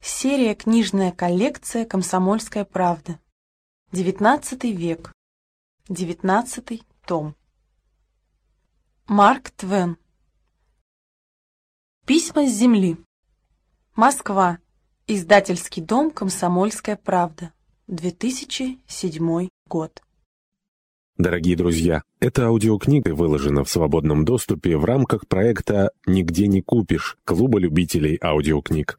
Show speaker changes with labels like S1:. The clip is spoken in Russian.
S1: Серия «Книжная коллекция. Комсомольская правда». XIX век. XIX том. Марк Твен. Письма с земли. Москва. Издательский дом «Комсомольская правда». 2007 год.
S2: Дорогие друзья, эта аудиокнига выложена в свободном доступе в рамках проекта «Нигде не купишь» Клуба любителей аудиокниг.